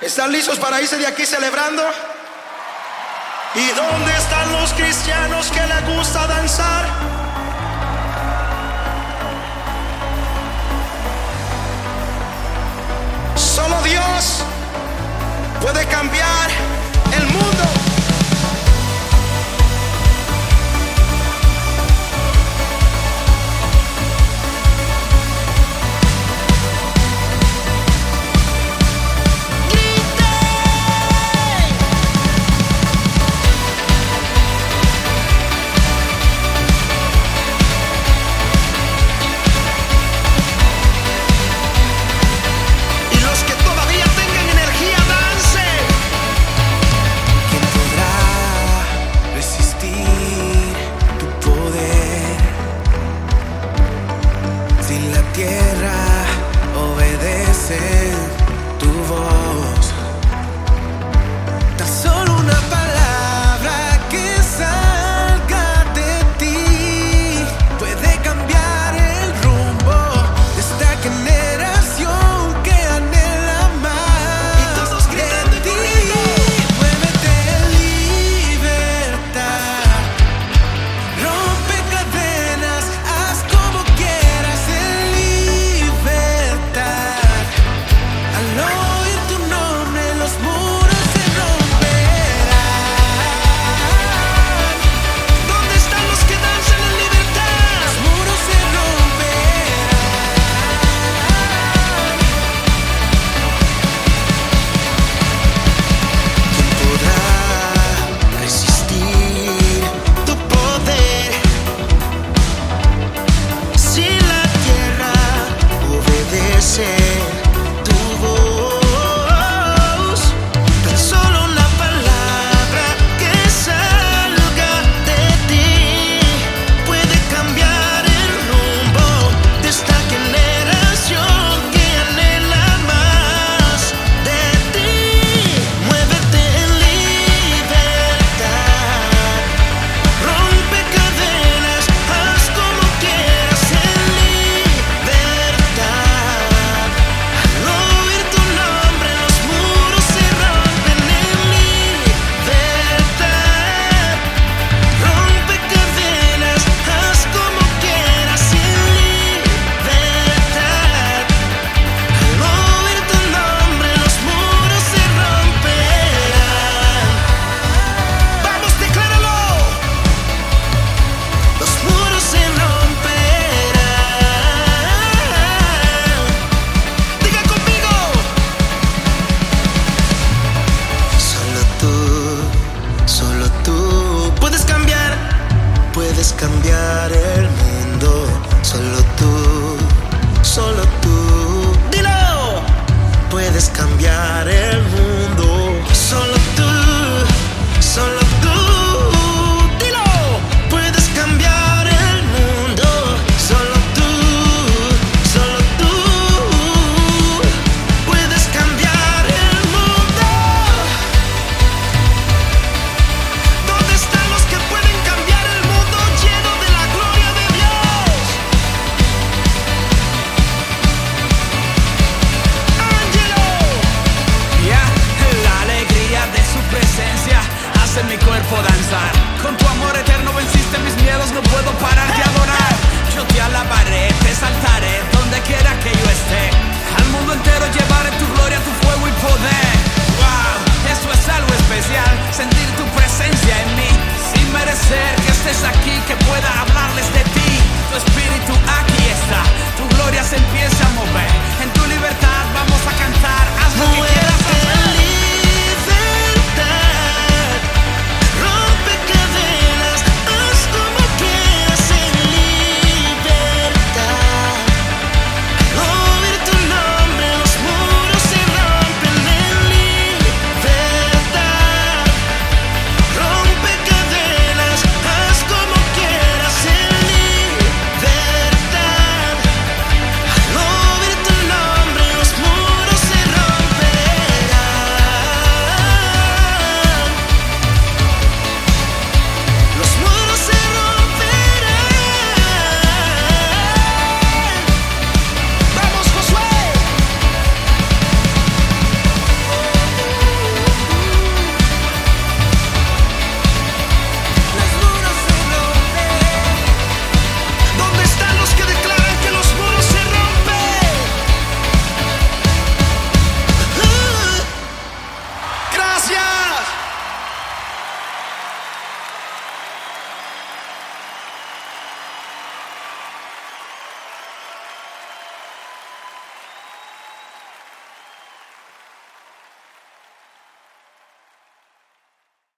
¿Están listos para irse de aquí celebrando? ¿Y dónde están los cristianos que les gusta danzar? esquecer cambiar el mundo. Solo tú, solo tú. Dilo. Puedes cambiar el mundo. cuerpo danzar. Con tu amor eterno venciste mis miedos, no puedo parar de adorar. Yo te alabaré, te saltaré, donde quiera que yo esté. Al mundo entero llevaré tu gloria, tu fuego.